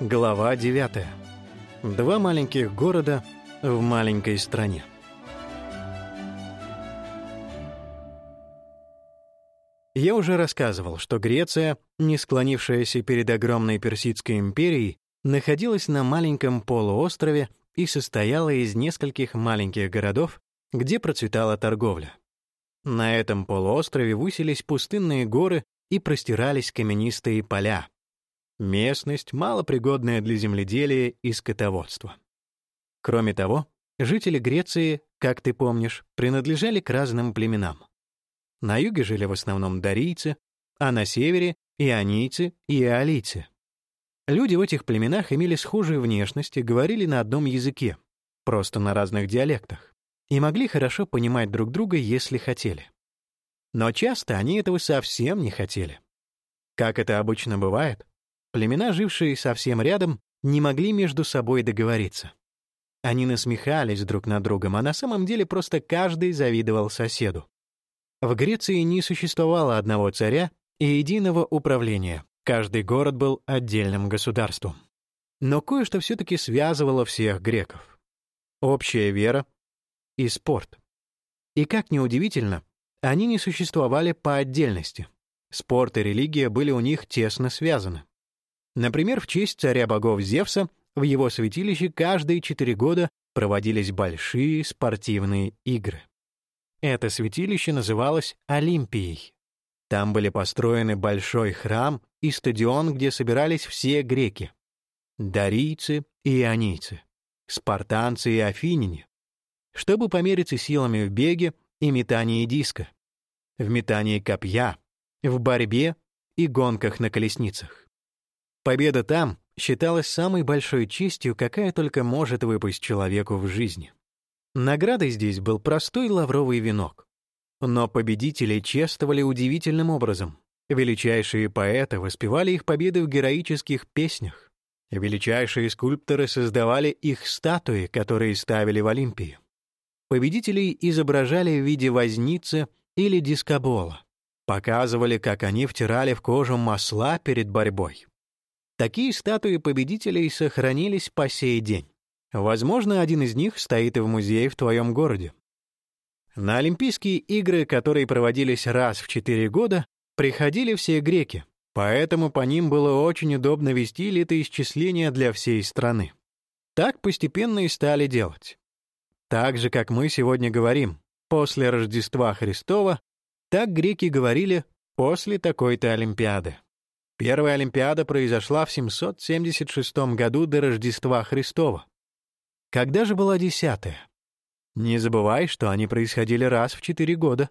Глава 9. Два маленьких города в маленькой стране. Я уже рассказывал, что Греция, не склонившаяся перед огромной Персидской империей, находилась на маленьком полуострове и состояла из нескольких маленьких городов, где процветала торговля. На этом полуострове высились пустынные горы и простирались каменистые поля, Местность малопригодная для земледелия и скотоводства. Кроме того, жители Греции, как ты помнишь, принадлежали к разным племенам. На юге жили в основном дарийцы, а на севере — ионийцы и иолийцы. Люди в этих племенах имели схожую внешность и говорили на одном языке, просто на разных диалектах, и могли хорошо понимать друг друга, если хотели. Но часто они этого совсем не хотели. Как это обычно бывает, Племена, жившие совсем рядом, не могли между собой договориться. Они насмехались друг над другом, а на самом деле просто каждый завидовал соседу. В Греции не существовало одного царя и единого управления. Каждый город был отдельным государством. Но кое-что все-таки связывало всех греков. Общая вера и спорт. И как ни удивительно, они не существовали по отдельности. Спорт и религия были у них тесно связаны. Например, в честь царя богов Зевса в его святилище каждые четыре года проводились большие спортивные игры. Это святилище называлось Олимпией. Там были построены большой храм и стадион, где собирались все греки — дарийцы и ионийцы, спартанцы и афиняне, чтобы помериться силами в беге и метании диска, в метании копья, в борьбе и гонках на колесницах. Победа там считалась самой большой честью, какая только может выпасть человеку в жизни. Наградой здесь был простой лавровый венок. Но победители чествовали удивительным образом. Величайшие поэты воспевали их победы в героических песнях. Величайшие скульпторы создавали их статуи, которые ставили в Олимпии. Победителей изображали в виде возницы или дискобола. Показывали, как они втирали в кожу масла перед борьбой. Такие статуи победителей сохранились по сей день. Возможно, один из них стоит и в музее в твоем городе. На Олимпийские игры, которые проводились раз в четыре года, приходили все греки, поэтому по ним было очень удобно вести летоисчисления для всей страны. Так постепенно и стали делать. Так же, как мы сегодня говорим, после Рождества Христова, так греки говорили после такой-то Олимпиады. Первая Олимпиада произошла в 776 году до Рождества Христова. Когда же была десятая? Не забывай, что они происходили раз в четыре года.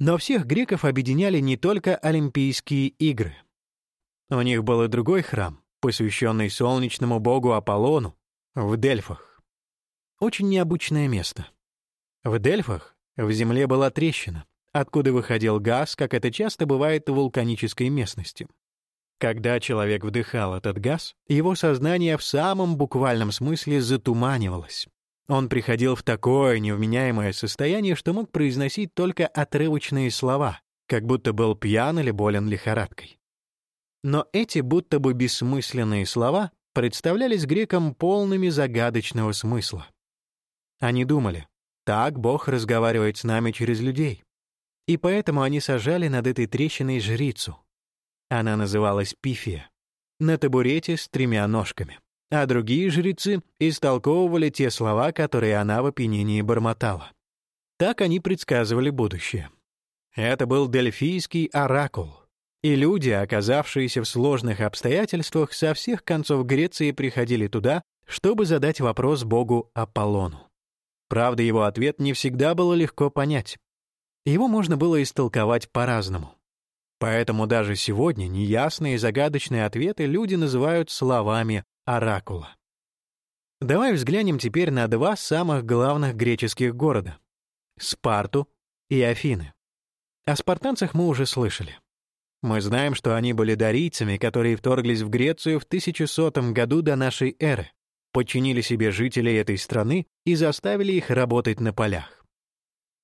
Но всех греков объединяли не только Олимпийские игры. У них был и другой храм, посвященный солнечному богу Аполлону, в Дельфах. Очень необычное место. В Дельфах в земле была трещина, откуда выходил газ, как это часто бывает в вулканической местности. Когда человек вдыхал этот газ, его сознание в самом буквальном смысле затуманивалось. Он приходил в такое невменяемое состояние, что мог произносить только отрывочные слова, как будто был пьян или болен лихорадкой. Но эти будто бы бессмысленные слова представлялись грекам полными загадочного смысла. Они думали, так Бог разговаривает с нами через людей. И поэтому они сажали над этой трещиной жрицу. Она называлась Пифия. На табурете с тремя ножками. А другие жрецы истолковывали те слова, которые она в опьянении бормотала. Так они предсказывали будущее. Это был дельфийский оракул. И люди, оказавшиеся в сложных обстоятельствах, со всех концов Греции приходили туда, чтобы задать вопрос богу Аполлону. Правда, его ответ не всегда было легко понять. Его можно было истолковать по-разному. Поэтому даже сегодня неясные и загадочные ответы люди называют словами оракула. Давай взглянем теперь на два самых главных греческих города — Спарту и Афины. О спартанцах мы уже слышали. Мы знаем, что они были дарийцами, которые вторглись в Грецию в 1100 году до нашей эры, подчинили себе жителей этой страны и заставили их работать на полях.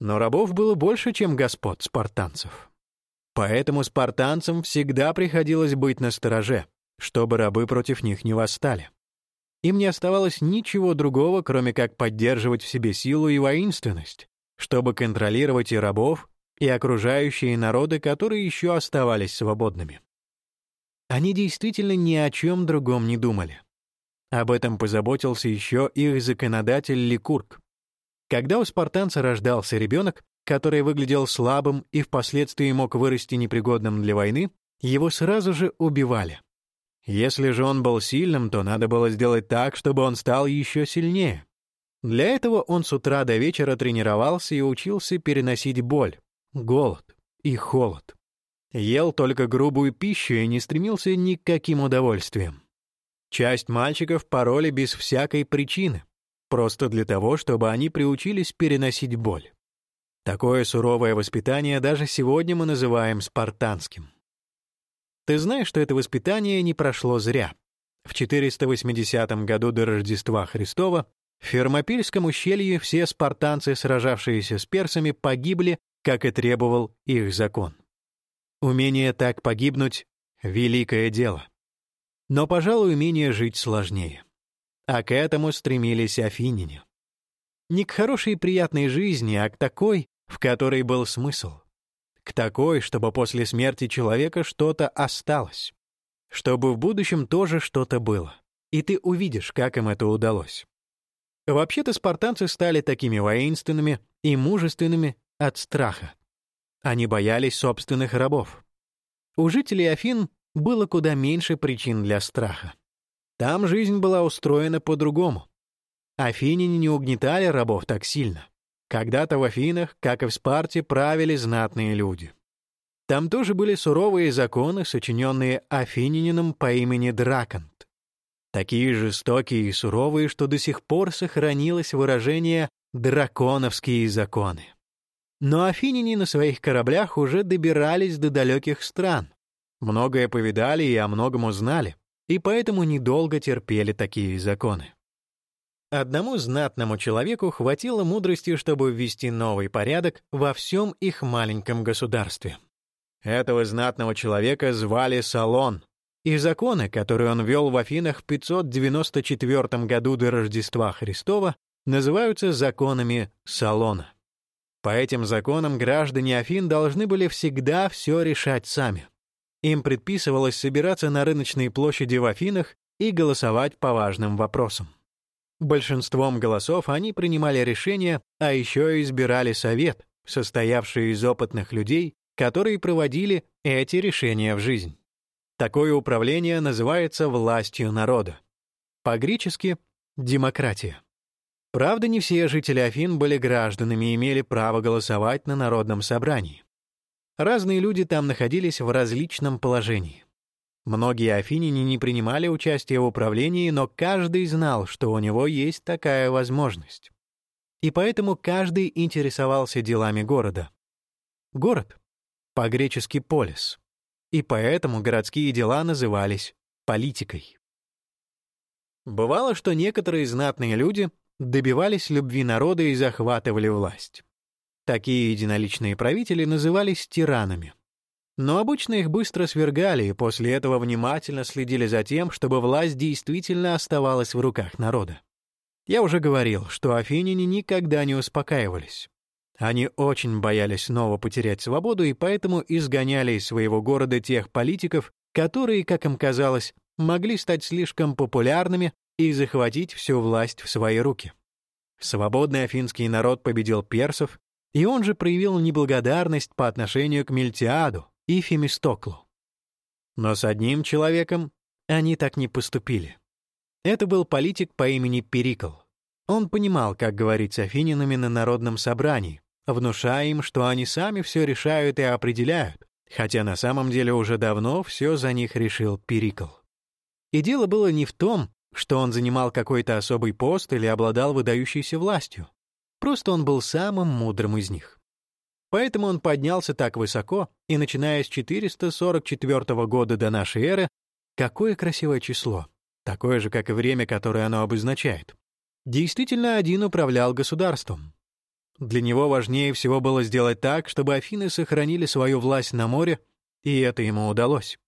Но рабов было больше, чем господ спартанцев. Поэтому спартанцам всегда приходилось быть настороже, чтобы рабы против них не восстали. Им не оставалось ничего другого, кроме как поддерживать в себе силу и воинственность, чтобы контролировать и рабов, и окружающие народы, которые еще оставались свободными. Они действительно ни о чем другом не думали. Об этом позаботился еще их законодатель Ликург. Когда у спартанца рождался ребенок, который выглядел слабым и впоследствии мог вырасти непригодным для войны, его сразу же убивали. Если же он был сильным, то надо было сделать так, чтобы он стал еще сильнее. Для этого он с утра до вечера тренировался и учился переносить боль, голод и холод. Ел только грубую пищу и не стремился ни к каким удовольствиям. Часть мальчиков пороли без всякой причины, просто для того, чтобы они приучились переносить боль. Такое суровое воспитание даже сегодня мы называем спартанским. Ты знаешь, что это воспитание не прошло зря. В 480 году до Рождества Христова в Фермопильском ущелье все спартанцы, сражавшиеся с персами, погибли, как и требовал их закон. Умение так погибнуть — великое дело. Но, пожалуй, умение жить сложнее. А к этому стремились афиняне. Не к хорошей и приятной жизни, а к такой, в которой был смысл. К такой, чтобы после смерти человека что-то осталось. Чтобы в будущем тоже что-то было. И ты увидишь, как им это удалось. Вообще-то спартанцы стали такими воинственными и мужественными от страха. Они боялись собственных рабов. У жителей Афин было куда меньше причин для страха. Там жизнь была устроена по-другому. Афиняне не угнетали рабов так сильно. Когда-то в Афинах, как и в Спарте, правили знатные люди. Там тоже были суровые законы, сочиненные афинянином по имени Драконт. Такие жестокие и суровые, что до сих пор сохранилось выражение «драконовские законы». Но афиняне на своих кораблях уже добирались до далеких стран. Многое повидали и о многом узнали, и поэтому недолго терпели такие законы. Одному знатному человеку хватило мудрости, чтобы ввести новый порядок во всем их маленьком государстве. Этого знатного человека звали Салон, и законы, которые он вел в Афинах в 594 году до Рождества Христова, называются законами Салона. По этим законам граждане Афин должны были всегда все решать сами. Им предписывалось собираться на рыночной площади в Афинах и голосовать по важным вопросам. Большинством голосов они принимали решения, а еще избирали совет, состоявший из опытных людей, которые проводили эти решения в жизнь. Такое управление называется властью народа. По-гречески — демократия. Правда, не все жители Афин были гражданами и имели право голосовать на народном собрании. Разные люди там находились в различном положении. Многие афиняне не принимали участие в управлении, но каждый знал, что у него есть такая возможность. И поэтому каждый интересовался делами города. Город — по-гречески «полис», и поэтому городские дела назывались политикой. Бывало, что некоторые знатные люди добивались любви народа и захватывали власть. Такие единоличные правители назывались тиранами. Но обычно их быстро свергали и после этого внимательно следили за тем, чтобы власть действительно оставалась в руках народа. Я уже говорил, что афиняне никогда не успокаивались. Они очень боялись снова потерять свободу и поэтому изгоняли из своего города тех политиков, которые, как им казалось, могли стать слишком популярными и захватить всю власть в свои руки. Свободный афинский народ победил персов, и он же проявил неблагодарность по отношению к Мельтиаду и Фемистоклу. Но с одним человеком они так не поступили. Это был политик по имени Перикл. Он понимал, как говорить с афининами на народном собрании, внушая им, что они сами все решают и определяют, хотя на самом деле уже давно все за них решил Перикл. И дело было не в том, что он занимал какой-то особый пост или обладал выдающейся властью. Просто он был самым мудрым из них. Поэтому он поднялся так высоко, и начиная с 444 года до нашей эры, какое красивое число, такое же, как и время, которое оно обозначает, действительно один управлял государством. Для него важнее всего было сделать так, чтобы Афины сохранили свою власть на море, и это ему удалось.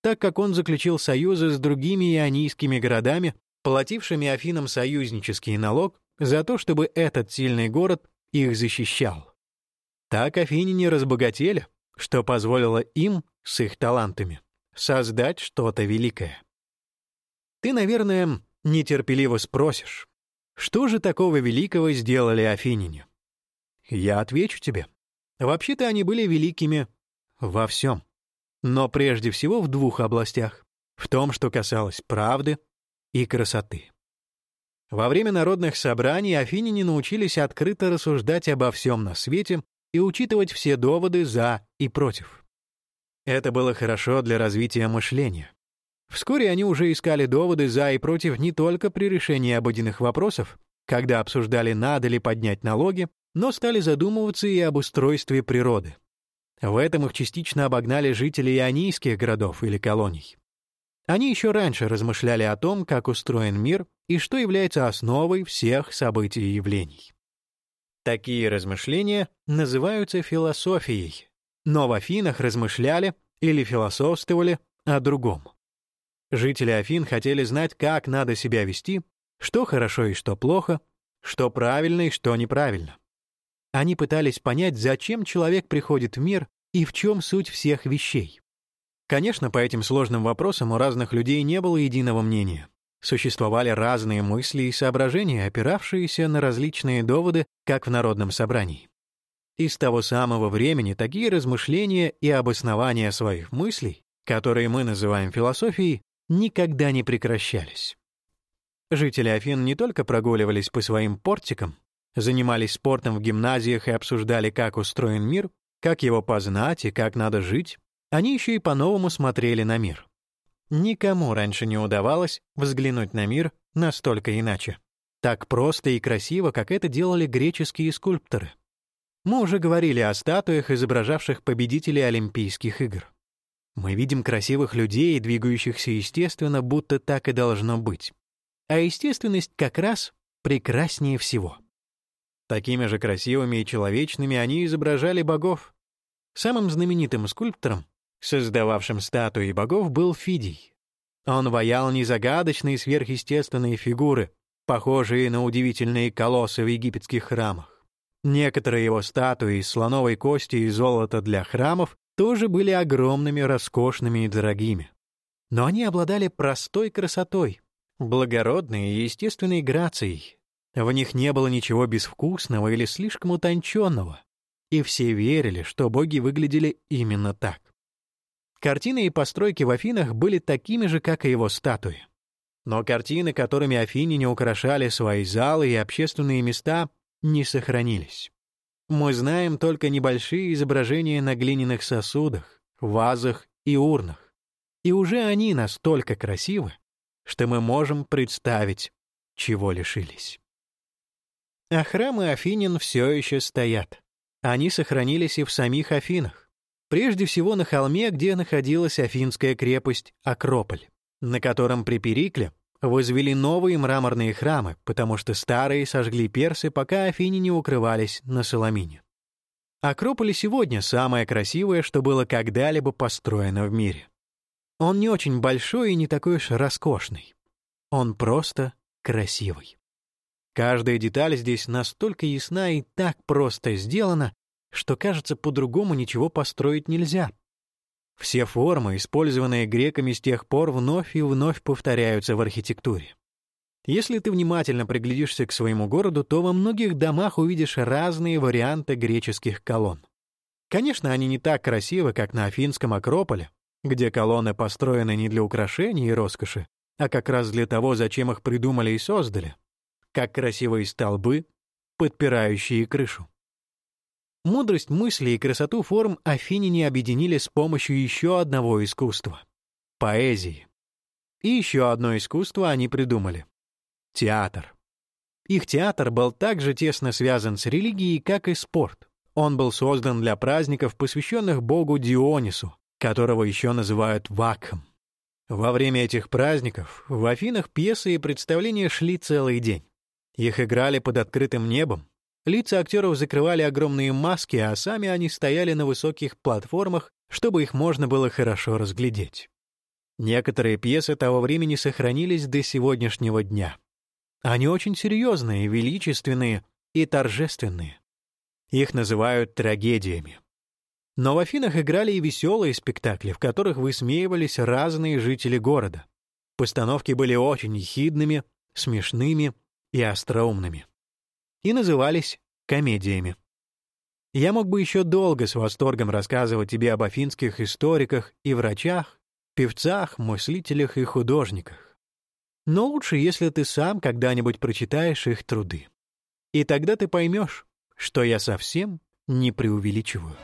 так как он заключил союзы с другими ионийскими городами, платившими Афинам союзнический налог за то, чтобы этот сильный город их защищал. Так афиняне разбогатели, что позволило им, с их талантами, создать что-то великое. Ты, наверное, нетерпеливо спросишь, что же такого великого сделали афиняне? Я отвечу тебе. Вообще-то они были великими во всем. Но прежде всего в двух областях. В том, что касалось правды и красоты. Во время народных собраний афиняне научились открыто рассуждать обо всем на свете и учитывать все доводы «за» и «против». Это было хорошо для развития мышления. Вскоре они уже искали доводы «за» и «против» не только при решении обыденных вопросов, когда обсуждали, надо ли поднять налоги, но стали задумываться и об устройстве природы. В этом их частично обогнали жители ионийских городов или колоний. Они еще раньше размышляли о том, как устроен мир и что является основой всех событий и явлений. Такие размышления называются философией, но в Афинах размышляли или философствовали о другом. Жители Афин хотели знать, как надо себя вести, что хорошо и что плохо, что правильно и что неправильно. Они пытались понять, зачем человек приходит в мир и в чем суть всех вещей. Конечно, по этим сложным вопросам у разных людей не было единого мнения. Существовали разные мысли и соображения, опиравшиеся на различные доводы, как в народном собрании. И с того самого времени такие размышления и обоснования своих мыслей, которые мы называем философией, никогда не прекращались. Жители Афин не только прогуливались по своим портикам, занимались спортом в гимназиях и обсуждали, как устроен мир, как его познать и как надо жить, они еще и по-новому смотрели на мир. Никому раньше не удавалось взглянуть на мир настолько иначе. Так просто и красиво, как это делали греческие скульпторы. Мы уже говорили о статуях, изображавших победителей Олимпийских игр. Мы видим красивых людей, двигающихся естественно, будто так и должно быть. А естественность как раз прекраснее всего. Такими же красивыми и человечными они изображали богов. Самым знаменитым скульптором Создававшим статуи богов был Фидий. Он ваял незагадочные сверхъестественные фигуры, похожие на удивительные колоссы в египетских храмах. Некоторые его статуи из слоновой кости и золота для храмов тоже были огромными, роскошными и дорогими. Но они обладали простой красотой, благородной и естественной грацией. В них не было ничего безвкусного или слишком утонченного, и все верили, что боги выглядели именно так. Картины и постройки в Афинах были такими же, как и его статуи. Но картины, которыми афиняне украшали свои залы и общественные места, не сохранились. Мы знаем только небольшие изображения на глиняных сосудах, вазах и урнах. И уже они настолько красивы, что мы можем представить, чего лишились. А храмы Афинин все еще стоят. Они сохранились и в самих Афинах. Прежде всего на холме, где находилась Афинская крепость Акрополь, на котором при Перикле возвели новые мраморные храмы, потому что старые сожгли персы, пока афиняне укрывались на Соломине. Акрополь сегодня самое красивое, что было когда-либо построено в мире. Он не очень большой и не такой уж роскошный. Он просто красивый. Каждая деталь здесь настолько ясна и так просто сделана, что, кажется, по-другому ничего построить нельзя. Все формы, использованные греками с тех пор, вновь и вновь повторяются в архитектуре. Если ты внимательно приглядишься к своему городу, то во многих домах увидишь разные варианты греческих колонн. Конечно, они не так красивы, как на Афинском Акрополе, где колонны построены не для украшений и роскоши, а как раз для того, зачем их придумали и создали, как красивые столбы, подпирающие крышу. Мудрость мысли и красоту форм афиняне объединили с помощью еще одного искусства — поэзии. И еще одно искусство они придумали — театр. Их театр был также тесно связан с религией, как и спорт. Он был создан для праздников, посвященных богу Дионису, которого еще называют Вакхом. Во время этих праздников в Афинах пьесы и представления шли целый день. Их играли под открытым небом, Лица актеров закрывали огромные маски, а сами они стояли на высоких платформах, чтобы их можно было хорошо разглядеть. Некоторые пьесы того времени сохранились до сегодняшнего дня. Они очень серьезные, величественные и торжественные. Их называют трагедиями. Но в Афинах играли и веселые спектакли, в которых высмеивались разные жители города. Постановки были очень ехидными, смешными и остроумными. И назывались комедиями. Я мог бы еще долго с восторгом рассказывать тебе об афинских историках и врачах, певцах, мыслителях и художниках. Но лучше, если ты сам когда-нибудь прочитаешь их труды. И тогда ты поймешь, что я совсем не преувеличиваю.